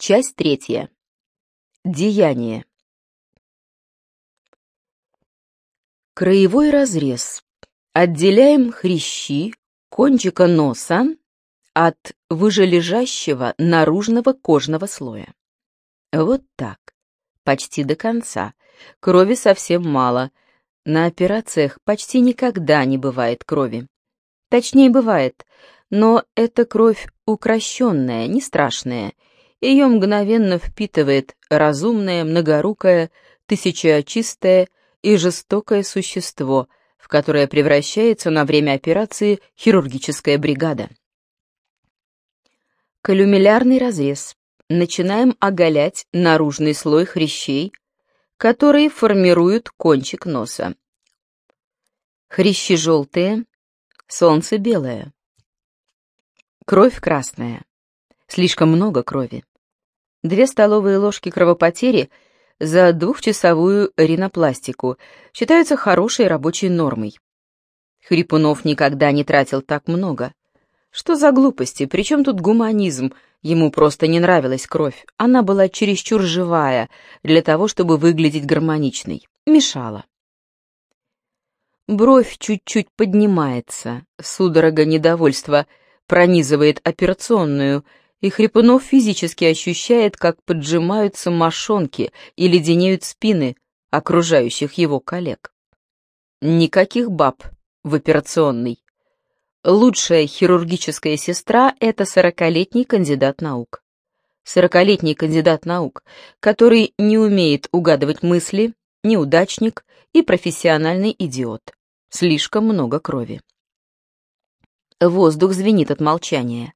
Часть третья. Деяние. Краевой разрез. Отделяем хрящи кончика носа от выжележащего наружного кожного слоя. Вот так. Почти до конца. Крови совсем мало. На операциях почти никогда не бывает крови. Точнее, бывает, но это кровь укращенная, не страшная, ее мгновенно впитывает разумное, многорукое, тысячеочистое и жестокое существо, в которое превращается на время операции хирургическая бригада. Колюмиллярный разрез. Начинаем оголять наружный слой хрящей, которые формируют кончик носа. Хрящи желтые, солнце белое. Кровь красная. Слишком много крови. Две столовые ложки кровопотери за двухчасовую ринопластику считаются хорошей рабочей нормой. Хрипунов никогда не тратил так много. Что за глупости, причем тут гуманизм? Ему просто не нравилась кровь. Она была чересчур живая для того, чтобы выглядеть гармоничной. Мешала. Бровь чуть-чуть поднимается, судорога недовольства пронизывает операционную, и Хрипунов физически ощущает, как поджимаются мошонки и леденеют спины окружающих его коллег. Никаких баб в операционной. Лучшая хирургическая сестра — это сорокалетний кандидат наук. Сорокалетний кандидат наук, который не умеет угадывать мысли, неудачник и профессиональный идиот. Слишком много крови. Воздух звенит от молчания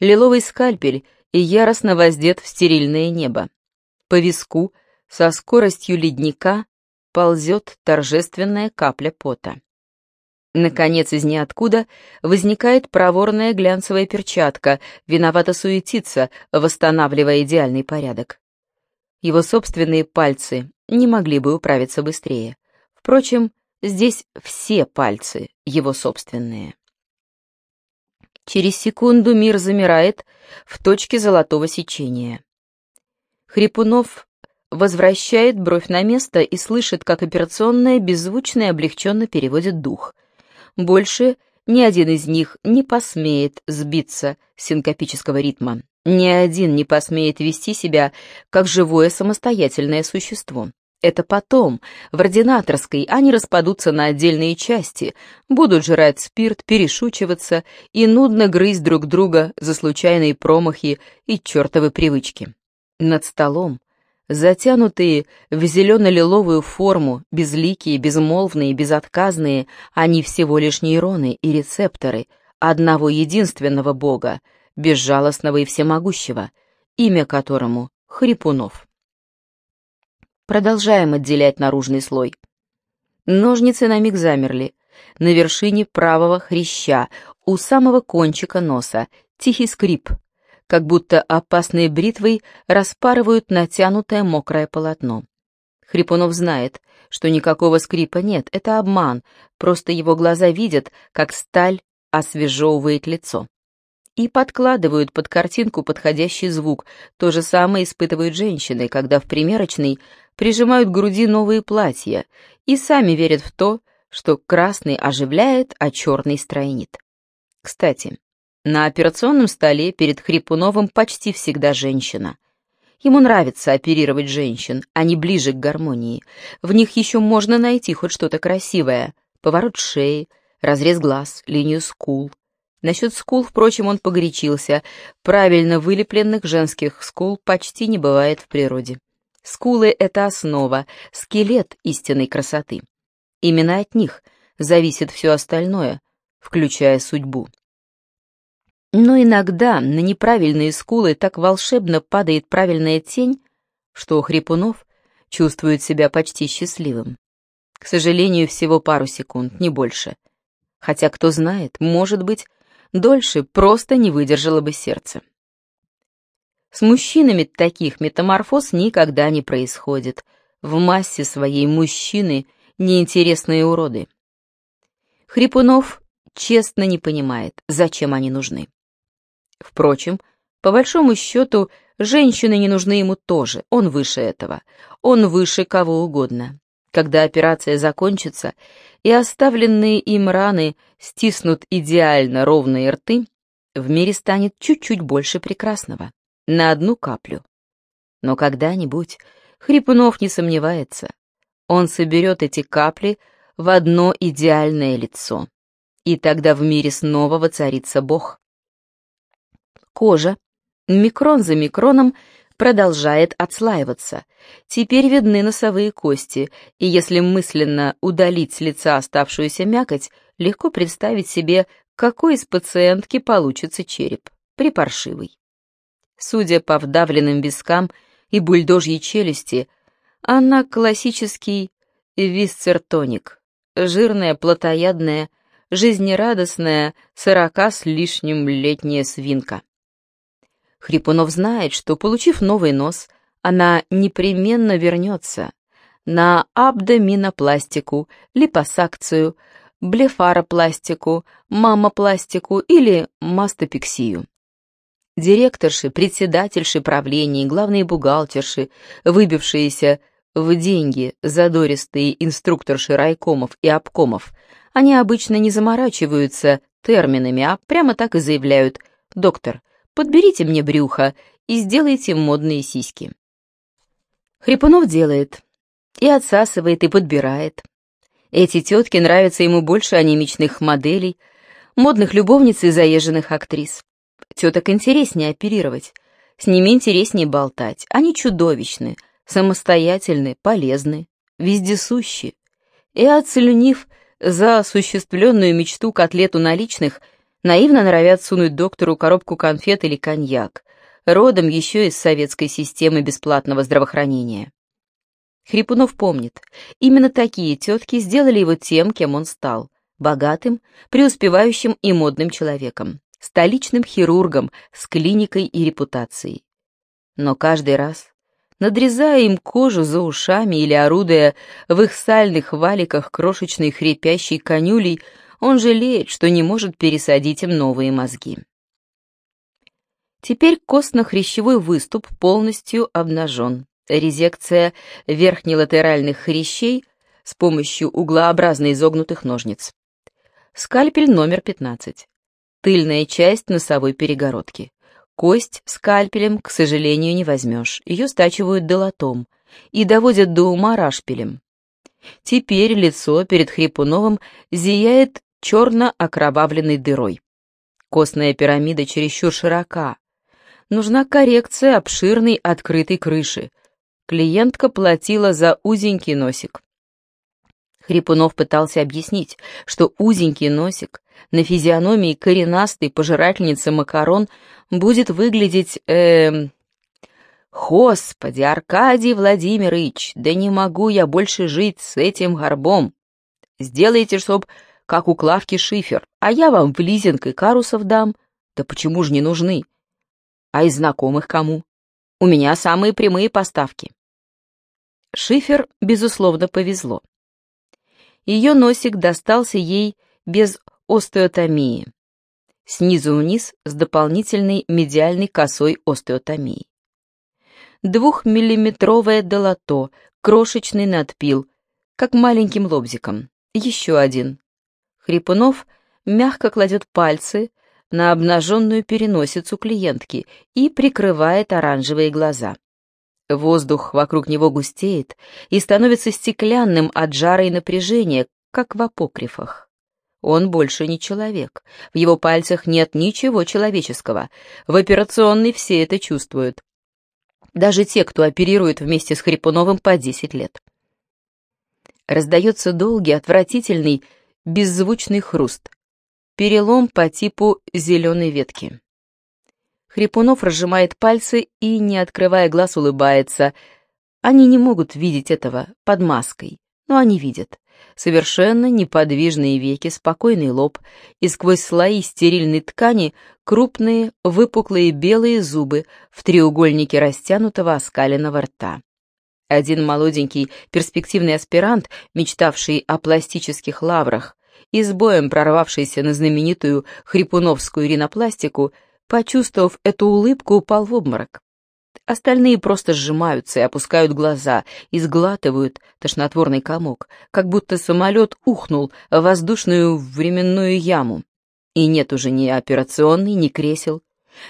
лиловый скальпель и яростно воздет в стерильное небо. По виску со скоростью ледника ползет торжественная капля пота. Наконец, из ниоткуда возникает проворная глянцевая перчатка, виновато суетится, восстанавливая идеальный порядок. Его собственные пальцы не могли бы управиться быстрее. Впрочем, здесь все пальцы его собственные. Через секунду мир замирает в точке золотого сечения. Хрипунов возвращает бровь на место и слышит, как операционная беззвучно и облегченно переводит дух. Больше ни один из них не посмеет сбиться с синкопического ритма. Ни один не посмеет вести себя как живое самостоятельное существо. Это потом, в ординаторской, они распадутся на отдельные части, будут жрать спирт, перешучиваться и нудно грызть друг друга за случайные промахи и чертовы привычки. Над столом, затянутые в зелено-лиловую форму, безликие, безмолвные, безотказные, они всего лишь нейроны и рецепторы одного единственного Бога, безжалостного и всемогущего, имя которому — Хрипунов. Продолжаем отделять наружный слой. Ножницы на миг замерли. На вершине правого хряща, у самого кончика носа, тихий скрип, как будто опасные бритвой распарывают натянутое мокрое полотно. Хрипунов знает, что никакого скрипа нет, это обман, просто его глаза видят, как сталь освежевывает лицо и подкладывают под картинку подходящий звук. То же самое испытывают женщины, когда в примерочной прижимают к груди новые платья и сами верят в то, что красный оживляет, а черный стройнит. Кстати, на операционном столе перед Хрипуновым почти всегда женщина. Ему нравится оперировать женщин, они ближе к гармонии. В них еще можно найти хоть что-то красивое. Поворот шеи, разрез глаз, линию скул. Насчет скул, впрочем, он погорячился. Правильно вылепленных женских скул почти не бывает в природе. Скулы — это основа, скелет истинной красоты. Именно от них зависит все остальное, включая судьбу. Но иногда на неправильные скулы так волшебно падает правильная тень, что Хрипунов чувствует себя почти счастливым. К сожалению, всего пару секунд, не больше. Хотя, кто знает, может быть, дольше просто не выдержало бы сердце. С мужчинами таких метаморфоз никогда не происходит. В массе своей мужчины неинтересные уроды. Хрипунов честно не понимает, зачем они нужны. Впрочем, По большому счету, женщины не нужны ему тоже, он выше этого, он выше кого угодно. Когда операция закончится, и оставленные им раны стиснут идеально ровные рты, в мире станет чуть-чуть больше прекрасного, на одну каплю. Но когда-нибудь, Хрипунов не сомневается, он соберет эти капли в одно идеальное лицо, и тогда в мире снова воцарится Бог. Кожа, микрон за микроном, продолжает отслаиваться. Теперь видны носовые кости, и если мысленно удалить с лица оставшуюся мякоть, легко представить себе, какой из пациентки получится череп, припаршивый. Судя по вдавленным вискам и бульдожьей челюсти, она классический висцертоник, жирная, плотоядная, жизнерадостная, сорока с лишним летняя свинка. Хрипунов знает, что, получив новый нос, она непременно вернется на абдоминопластику, липосакцию, блефаропластику, мамопластику или мастопексию. Директорши, председательши правлений, главные бухгалтерши, выбившиеся в деньги задористые инструкторши райкомов и обкомов, они обычно не заморачиваются терминами, а прямо так и заявляют «Доктор, подберите мне брюхо и сделайте модные сиськи». Хрипунов делает. И отсасывает, и подбирает. Эти тетки нравятся ему больше анемичных моделей, модных любовниц и заезженных актрис. Теток интереснее оперировать, с ними интереснее болтать. Они чудовищны, самостоятельны, полезны, вездесущи. И оцелюнив за осуществленную мечту котлету наличных, наивно норовят сунуть доктору коробку конфет или коньяк, родом еще из советской системы бесплатного здравоохранения. Хрипунов помнит, именно такие тетки сделали его тем, кем он стал, богатым, преуспевающим и модным человеком столичным хирургом с клиникой и репутацией. Но каждый раз, надрезая им кожу за ушами или орудуя в их сальных валиках крошечной хрипящей конюлей, он жалеет, что не может пересадить им новые мозги. Теперь костно-хрящевой выступ полностью обнажен. Резекция верхнелатеральных хрящей с помощью углообразно изогнутых ножниц. Скальпель номер 15 тыльная часть носовой перегородки. Кость скальпелем, к сожалению, не возьмешь, ее стачивают долотом и доводят до ума рашпилем. Теперь лицо перед Хрипуновым зияет черно-окровавленной дырой. Костная пирамида чересчур широка. Нужна коррекция обширной открытой крыши. Клиентка платила за узенький носик. Хрипунов пытался объяснить, что узенький носик на физиономии коренастой пожирательницы макарон будет выглядеть... Э, «Господи, Аркадий Владимирович, да не могу я больше жить с этим горбом. Сделайте, чтоб как у Клавки Шифер, а я вам в лизинг и карусов дам. Да почему же не нужны? А из знакомых кому? У меня самые прямые поставки». Шифер, безусловно, повезло. Ее носик достался ей без остеотомии. Снизу вниз с дополнительной медиальной косой остеотомией. Двухмиллиметровое долото, крошечный надпил, как маленьким лобзиком. Еще один. Хрипунов мягко кладет пальцы на обнаженную переносицу клиентки и прикрывает оранжевые глаза. Воздух вокруг него густеет и становится стеклянным от жара и напряжения, как в апокрифах. Он больше не человек. В его пальцах нет ничего человеческого. В операционной все это чувствуют. Даже те, кто оперирует вместе с Хрипуновым по 10 лет. Раздается долгий, отвратительный, беззвучный хруст. Перелом по типу зеленой ветки. Хрипунов разжимает пальцы и, не открывая глаз, улыбается. Они не могут видеть этого под маской, но они видят. Совершенно неподвижные веки, спокойный лоб, и сквозь слои стерильной ткани крупные, выпуклые белые зубы в треугольнике растянутого оскаленного рта. Один молоденький перспективный аспирант, мечтавший о пластических лаврах, и с боем прорвавшийся на знаменитую хрипуновскую ринопластику, почувствовав эту улыбку, упал в обморок. Остальные просто сжимаются и опускают глаза, и сглатывают тошнотворный комок, как будто самолет ухнул в воздушную временную яму. И нет уже ни операционной, ни кресел,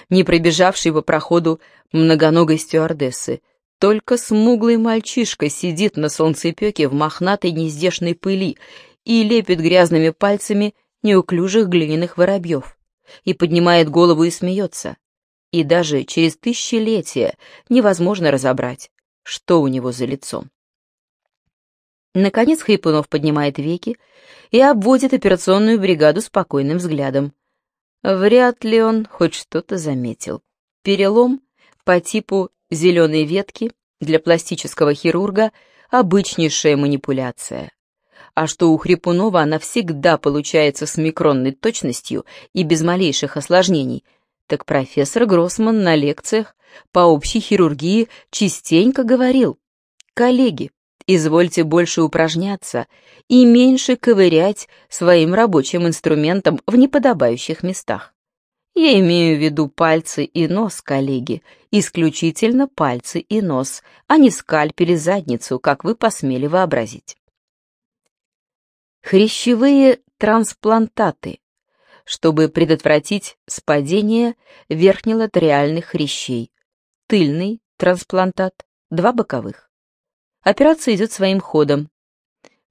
ни пробежавшей по проходу многоногой стюардессы. Только смуглый мальчишка сидит на солнцепеке в мохнатой нездешной пыли и лепит грязными пальцами неуклюжих глиняных воробьев, и поднимает голову и смеется. И даже через тысячелетия невозможно разобрать, что у него за лицом. Наконец Хрипунов поднимает веки и обводит операционную бригаду спокойным взглядом. Вряд ли он хоть что-то заметил. Перелом по типу зеленой ветки для пластического хирурга — обычнейшая манипуляция а что у Хрипунова она всегда получается с микронной точностью и без малейших осложнений, так профессор Гроссман на лекциях по общей хирургии частенько говорил, «Коллеги, извольте больше упражняться и меньше ковырять своим рабочим инструментом в неподобающих местах. Я имею в виду пальцы и нос, коллеги, исключительно пальцы и нос, а не скальпель и задницу, как вы посмели вообразить. Хрящевые трансплантаты, чтобы предотвратить спадение верхнелатериальных хрящей. Тыльный трансплантат, два боковых. Операция идет своим ходом.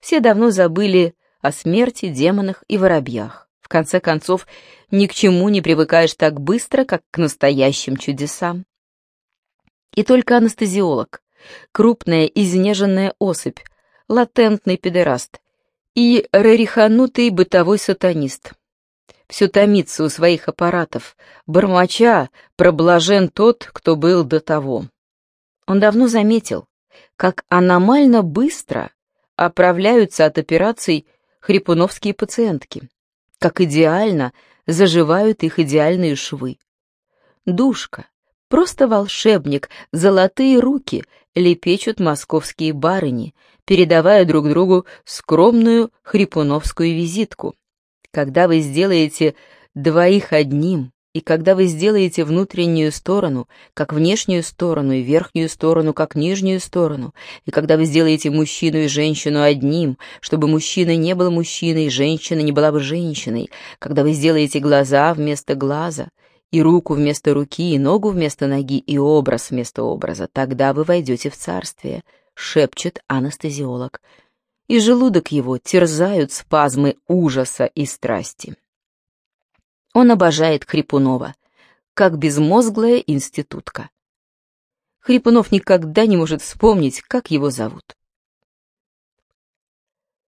Все давно забыли о смерти, демонах и воробьях. В конце концов, ни к чему не привыкаешь так быстро, как к настоящим чудесам. И только анестезиолог, крупная изнеженная особь, латентный педераст, и рариханутый бытовой сатанист. Все томится у своих аппаратов, бормоча, проблажен тот, кто был до того. Он давно заметил, как аномально быстро оправляются от операций хрипуновские пациентки, как идеально заживают их идеальные швы. Душка, просто волшебник, золотые руки лепечут московские барыни, передавая друг другу скромную хрипуновскую визитку. Когда вы сделаете двоих одним, и когда вы сделаете внутреннюю сторону, как внешнюю сторону, и верхнюю сторону, как нижнюю сторону, и когда вы сделаете мужчину и женщину одним, чтобы мужчина не был мужчиной, женщина не была бы женщиной, когда вы сделаете глаза вместо глаза, и руку вместо руки, и ногу вместо ноги, и образ вместо образа, тогда вы войдете в царствие — шепчет анестезиолог, и желудок его терзают спазмы ужаса и страсти. Он обожает Хрипунова, как безмозглая институтка. Хрипунов никогда не может вспомнить, как его зовут.